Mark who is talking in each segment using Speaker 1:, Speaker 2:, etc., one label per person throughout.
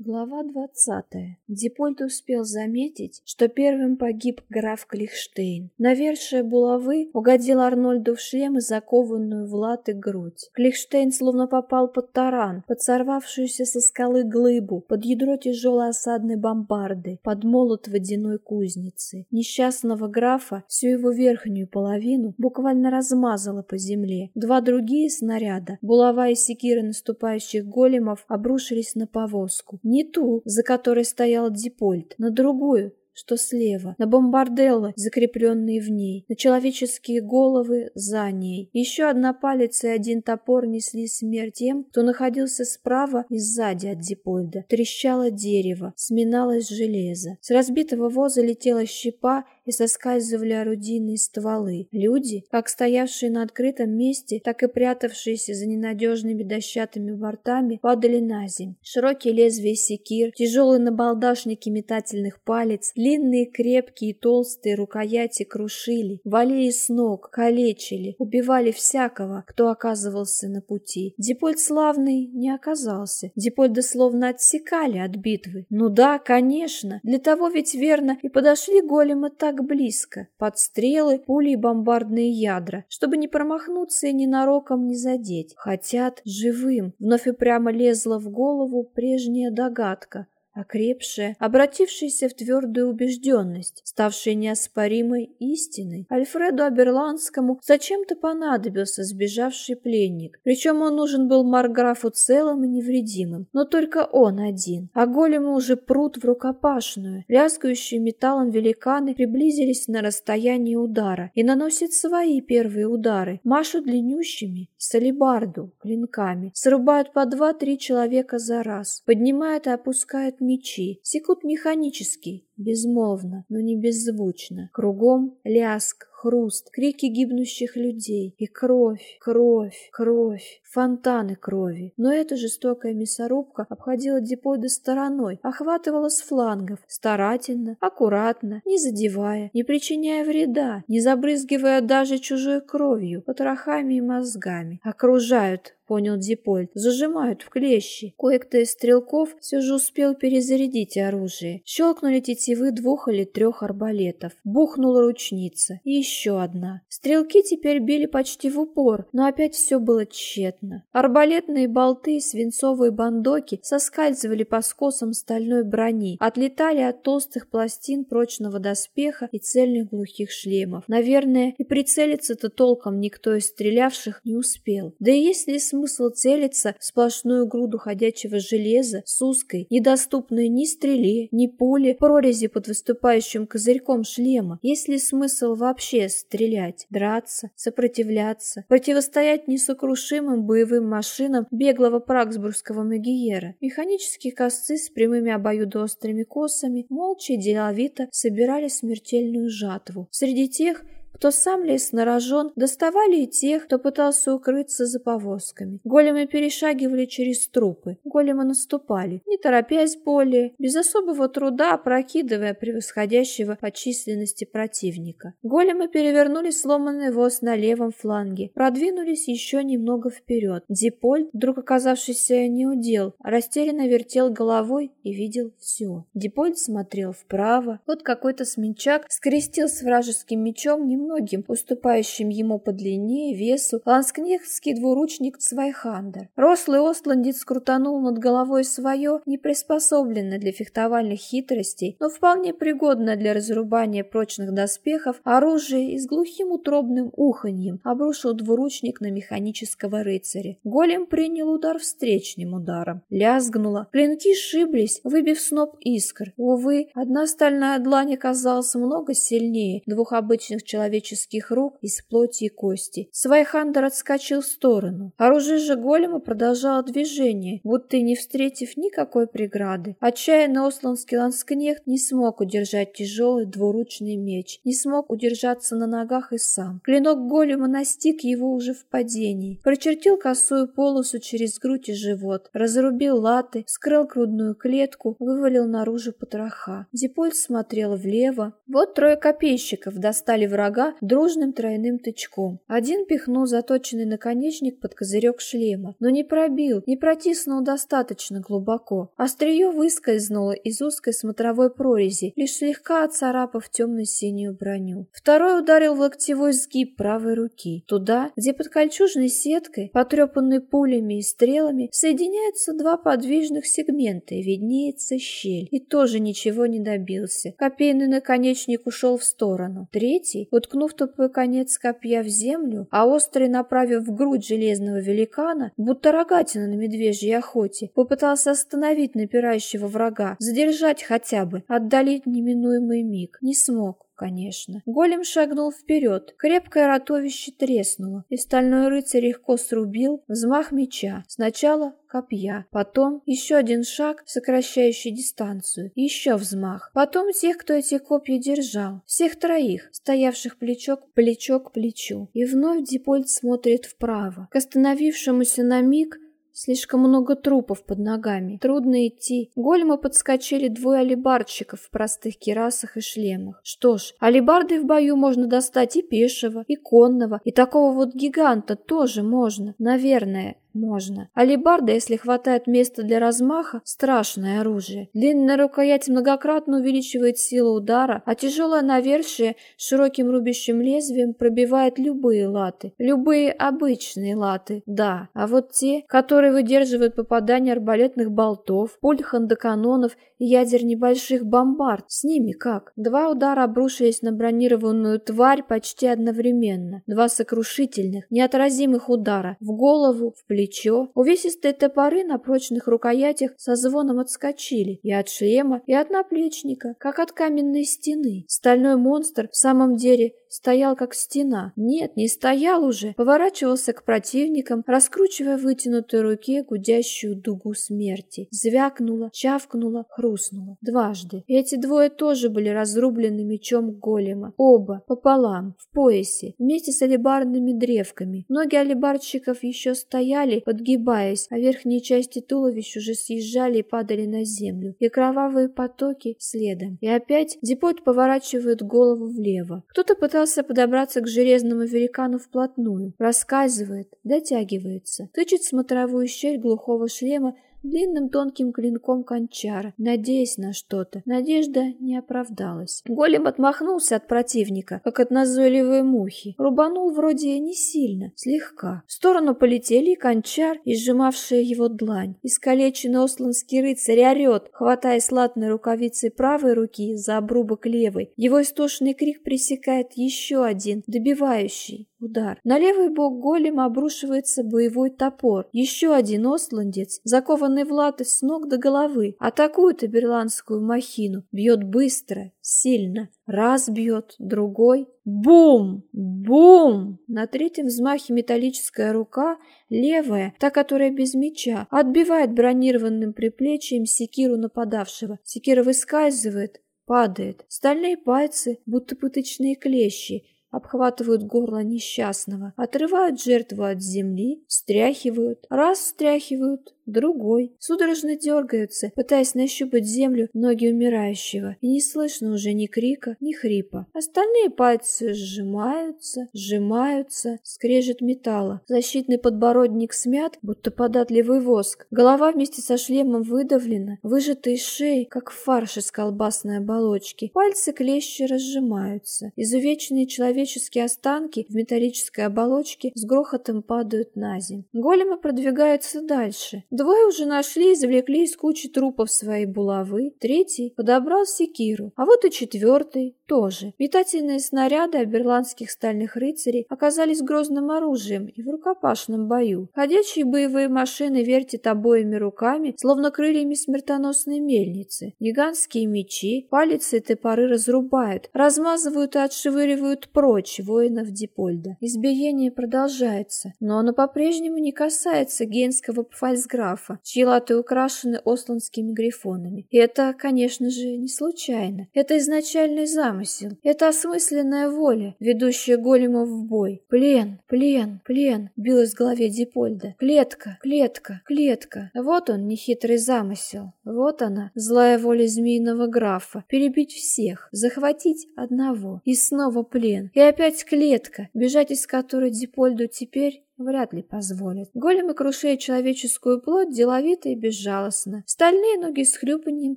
Speaker 1: Глава двадцатая. Дипольд успел заметить, что первым погиб граф Клихштейн. Навершие булавы угодил Арнольду в шлем и закованную в латы грудь. Клихштейн словно попал под таран, под сорвавшуюся со скалы глыбу, под ядро тяжелой осадной бомбарды, под молот водяной кузницы. Несчастного графа, всю его верхнюю половину, буквально размазало по земле. Два другие снаряда, булава и секира наступающих големов, обрушились на повозку. Не ту, за которой стоял Дипольт, на другую, что слева, на бомбарделлы, закрепленные в ней, на человеческие головы за ней. Еще одна палец и один топор несли смерть тем, кто находился справа и сзади от Дипольда. Трещало дерево, сминалось железо. С разбитого воза летела щепа и соскальзывали орудийные стволы. Люди, как стоявшие на открытом месте, так и прятавшиеся за ненадежными дощатыми бортами, падали на земь. Широкие лезвия секир, тяжелые набалдашники метательных палец, длинные, крепкие и толстые рукояти крушили, валили с ног, калечили, убивали всякого, кто оказывался на пути. Дипольд славный не оказался. Дипольда словно отсекали от битвы. Ну да, конечно, для того ведь верно и подошли големы так так близко, под стрелы, пули и бомбардные ядра, чтобы не промахнуться и ненароком не задеть. Хотят живым. Вновь и прямо лезла в голову прежняя догадка — окрепшая, обратившаяся в твердую убежденность, ставшая неоспоримой истиной. Альфреду Аберландскому зачем-то понадобился сбежавший пленник, причем он нужен был Марграфу целым и невредимым, но только он один, а големы уже прут в рукопашную. Лязгающие металлом великаны приблизились на расстояние удара и наносят свои первые удары, машут длиннющими, солибарду, клинками, срубают по два-три человека за раз, поднимают и опускают мечи, секут механически, безмолвно, но не беззвучно. Кругом ляск, хруст, крики гибнущих людей и кровь, кровь, кровь, фонтаны крови. Но эта жестокая мясорубка обходила Дипода стороной, охватывала с флангов, старательно, аккуратно, не задевая, не причиняя вреда, не забрызгивая даже чужой кровью, потрохами и мозгами. Окружают понял Дипольд, зажимают в клещи. Кое-кто из стрелков все же успел перезарядить оружие. Щелкнули тетивы двух или трех арбалетов. Бухнула ручница. И еще одна. Стрелки теперь били почти в упор, но опять все было тщетно. Арбалетные болты и свинцовые бандоки соскальзывали по скосам стальной брони, отлетали от толстых пластин прочного доспеха и цельных глухих шлемов. Наверное, и прицелиться-то толком никто из стрелявших не успел. Да и есть ли смысл целиться в сплошную груду ходячего железа с узкой, недоступной ни стреле, ни пуле, прорези под выступающим козырьком шлема? Есть ли смысл вообще вообще стрелять, драться, сопротивляться, противостоять несокрушимым боевым машинам беглого праксбургского магиера. Механические косцы с прямыми обоюдоострыми косами молча и деловито собирали смертельную жатву. Среди тех, кто сам лез на рожон, доставали и тех, кто пытался укрыться за повозками. Големы перешагивали через трупы, големы наступали, не торопясь более, без особого труда опрокидывая превосходящего по численности противника. Големы перевернули сломанный воз на левом фланге, продвинулись еще немного вперед. Дипольд, вдруг оказавшийся не у дел, растерянно вертел головой и видел все. Дипольд смотрел вправо, вот какой-то смельчак скрестил с вражеским мечом немного немногим уступающим ему по длине и весу, ланскнехтский двуручник цвайхандер. Рослый остландец крутанул над головой свое, не приспособленное для фехтовальных хитростей, но вполне пригодное для разрубания прочных доспехов, оружие и с глухим утробным уханьем обрушил двуручник на механического рыцаря. Голем принял удар встречным ударом. Лязгнуло, клинки сшиблись, выбив сноп искр. Увы, одна стальная длань оказалась много сильнее двух обычных человеческих человеческих рук из плоти и кости. Цвайхандер отскочил в сторону. Оружие же голема продолжало движение, будто не встретив никакой преграды. Отчаянно остландский ланскнехт не смог удержать тяжелый двуручный меч, не смог удержаться на ногах и сам. Клинок голема настиг его уже в падении, прочертил косую полосу через грудь и живот, разрубил латы, скрыл грудную клетку, вывалил наружу потроха. Дипольт смотрел влево. Вот трое копейщиков достали врага дружным тройным тычком. Один пихнул заточенный наконечник под козырек шлема, но не пробил, не протиснул достаточно глубоко. Острие выскользнуло из узкой смотровой прорези, лишь слегка оцарапав темно-синюю броню. Второй ударил в локтевой сгиб правой руки, туда, где под кольчужной сеткой, потрепанной пулями и стрелами, соединяются два подвижных сегмента и виднеется щель. И тоже ничего не добился. Копейный наконечник ушел в сторону. Третий, уткнув тупой конец копья в землю, а острый направив в грудь железного великана, будто рогатина на медвежьей охоте, попытался остановить напирающего врага, задержать хотя бы, отдалить неминуемый миг. Не смог конечно. Голем шагнул вперед, крепкое ротовище треснуло, и стальной рыцарь легко срубил взмах меча. Сначала копья, потом еще один шаг, сокращающий дистанцию, еще взмах, потом тех, кто эти копья держал, всех троих, стоявших плечо к плечо к плечу. И вновь Дипольд смотрит вправо, к остановившемуся на миг Слишком много трупов под ногами. Трудно идти. Голема подскочили двое алибардщиков в простых кирасах и шлемах. Что ж, алибарды в бою можно достать и пешего, и конного, и такого вот гиганта тоже можно. Наверное, можно. Алибарда, если хватает места для размаха, страшное оружие. Длинная рукоять многократно увеличивает силу удара, а тяжелое навершие широким рубящим лезвием пробивает любые латы. Любые обычные латы, да. А вот те, которые выдерживают попадание арбалетных болтов, пуль хандоканонов и ядер небольших бомбард, с ними как? Два удара обрушились на бронированную тварь почти одновременно. Два сокрушительных, неотразимых удара в голову, в плечо плечо. Увесистые топоры на прочных рукоятях со звоном отскочили и от шлема, и от наплечника, как от каменной стены. Стальной монстр в самом деле стоял как стена. Нет, не стоял уже, поворачивался к противникам, раскручивая в вытянутой руке гудящую дугу смерти. Звякнуло, чавкнуло, хрустнуло. Дважды. эти двое тоже были разрублены мечом голема. Оба, пополам, в поясе, вместе с алебарными древками. Ноги алебарщиков еще стояли, подгибаясь, а верхние части туловищ уже съезжали и падали на землю. И кровавые потоки следом. И опять Дипот поворачивает голову влево. Кто-то пытался пытался подобраться к железному великану вплотную, раскальзывает, дотягивается, тычет смотровую щель глухого шлема длинным тонким клинком кончара, надеясь на что-то. Надежда не оправдалась. Голем отмахнулся от противника, как от назойливой мухи. Рубанул вроде не сильно, слегка. В сторону полетели и кончар, и сжимавшая его длань. Искалеченный осланский рыцарь орет, хватаясь латной рукавицей правой руки за обрубок левой. Его истошный крик пресекает еще один, добивающий. Удар. На левый бок голема обрушивается боевой топор. Еще один осландец, закованный в латы с ног до головы, атакует аберландскую махину. Бьет быстро, сильно. Раз бьет, другой. Бум! Бум! На третьем взмахе металлическая рука, левая, та, которая без меча, отбивает бронированным приплечьем секиру нападавшего. Секира выскальзывает, падает. Стальные пальцы, будто пыточные клещи, обхватывают горло несчастного, отрывают жертву от земли, встряхивают, раз встряхивают, другой. Судорожно дергаются, пытаясь нащупать землю ноги умирающего, и не слышно уже ни крика, ни хрипа. Остальные пальцы сжимаются, сжимаются, скрежет металла. Защитный подбородник смят, будто податливый воск. Голова вместе со шлемом выдавлена, выжата из шеи, как фарш из колбасной оболочки. Пальцы клещи разжимаются. Изувеченные человеческие останки в металлической оболочке с грохотом падают на землю. Големы продвигаются дальше. Двое уже нашли и извлекли из кучи трупов свои булавы, третий подобрал секиру, а вот и четвертый тоже. Метательные снаряды оберландских стальных рыцарей оказались грозным оружием и в рукопашном бою. Ходячие боевые машины вертят обоими руками, словно крыльями смертоносной мельницы. Гигантские мечи, палец и топоры разрубают, размазывают и отшвыривают прочь воинов Дипольда. Избиение продолжается, но оно по-прежнему не касается генского пфальцграфа графа, чьи латы украшены осланскими грифонами. И это, конечно же, не случайно. Это изначальный замысел. Это осмысленная воля, ведущая големов в бой. Плен, плен, плен, билась в голове Дипольда. Клетка, клетка, клетка. Вот он, нехитрый замысел. Вот она, злая воля змеиного графа. Перебить всех, захватить одного. И снова плен. И опять клетка, бежать из которой Дипольду теперь вряд ли позволят. Големы крушеют человеческую плоть деловито и безжалостно. Стальные ноги с хрюпаньем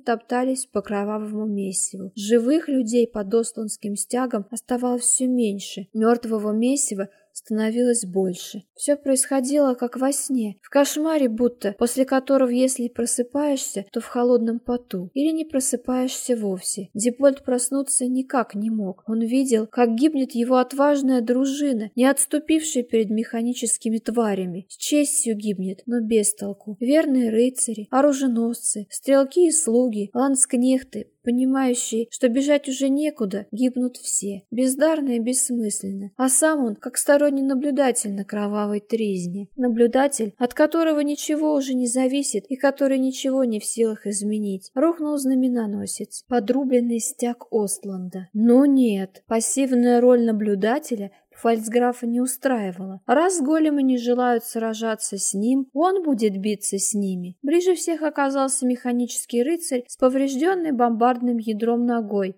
Speaker 1: топтались по кровавому месиву. Живых людей под осланским стягом оставалось все меньше. Мертвого месива становилось больше. Все происходило как во сне, в кошмаре будто, после которого, если просыпаешься, то в холодном поту, или не просыпаешься вовсе. Дипольд проснуться никак не мог. Он видел, как гибнет его отважная дружина, не отступившая перед механическими тварями. С честью гибнет, но без толку. Верные рыцари, оруженосцы, стрелки и слуги, ланскнехты, понимающие, что бежать уже некуда, гибнут все, бездарно и бессмысленно. А сам он, как сторонний наблюдатель на кровавой тризне. Наблюдатель, от которого ничего уже не зависит и который ничего не в силах изменить. Рухнул знаменоносец, подрубленный стяг Остланда. Но нет, пассивная роль наблюдателя Фальцграфа не устраивало. Раз големы не желают сражаться с ним, он будет биться с ними. Ближе всех оказался механический рыцарь с поврежденной бомбардным ядром ногой.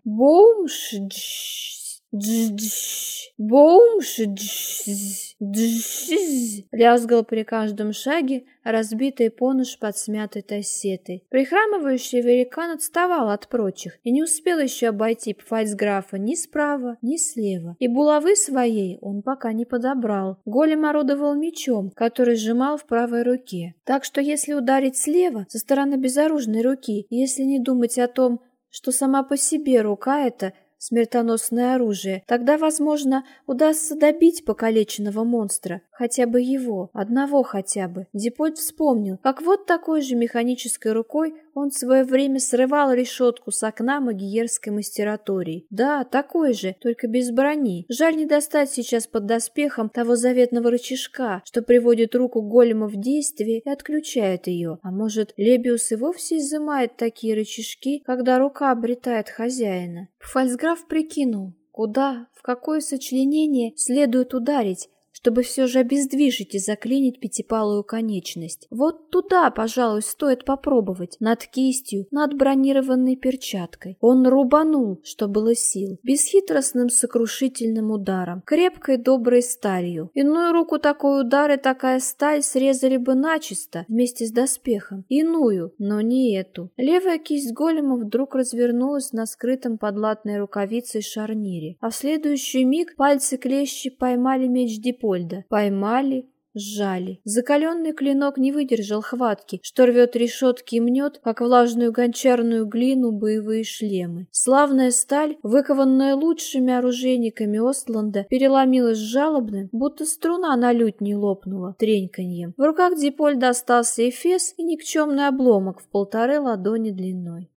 Speaker 1: Боумш! лязгал при каждом шаге разбитый понуш под смятой тассетой. Прихрамывающий великан отставал от прочих и не успел еще обойти фальцграфа ни справа, ни слева. И булавы своей он пока не подобрал. Голем орудовал мечом, который сжимал в правой руке. Так что если ударить слева, со стороны безоружной руки, если не думать о том, что сама по себе рука эта смертоносное оружие. Тогда, возможно, удастся добить покалеченного монстра, хотя бы его, одного хотя бы. Дипольт вспомнил, как вот такой же механической рукой он в свое время срывал решетку с окна магиерской мастератории. Да, такой же, только без брони. Жаль не достать сейчас под доспехом того заветного рычажка, что приводит руку голема в действие и отключает ее. А может, Лебиус и вовсе изымает такие рычажки, когда рука обретает хозяина. Фальцграф прикинул, куда, в какое сочленение следует ударить, чтобы все же обездвижить и заклинить пятипалую конечность. Вот туда, пожалуй, стоит попробовать, над кистью, над бронированной перчаткой. Он рубанул, что было сил, бесхитростным сокрушительным ударом, крепкой доброй сталью. Иную руку такой удар и такая сталь срезали бы начисто, вместе с доспехом. Иную, но не эту. Левая кисть голема вдруг развернулась на скрытом под латной рукавицей шарнире, а в следующий миг пальцы клещи поймали меч Дипо Леопольда. Поймали, сжали. Закаленный клинок не выдержал хватки, что рвет решетки и мнет, как влажную гончарную глину, боевые шлемы. Славная сталь, выкованная лучшими оружейниками Остланда, переломилась жалобным, будто струна на лють не лопнула, треньканьем. В руках Дипольда остался эфес и никчемный обломок в полторы ладони длиной.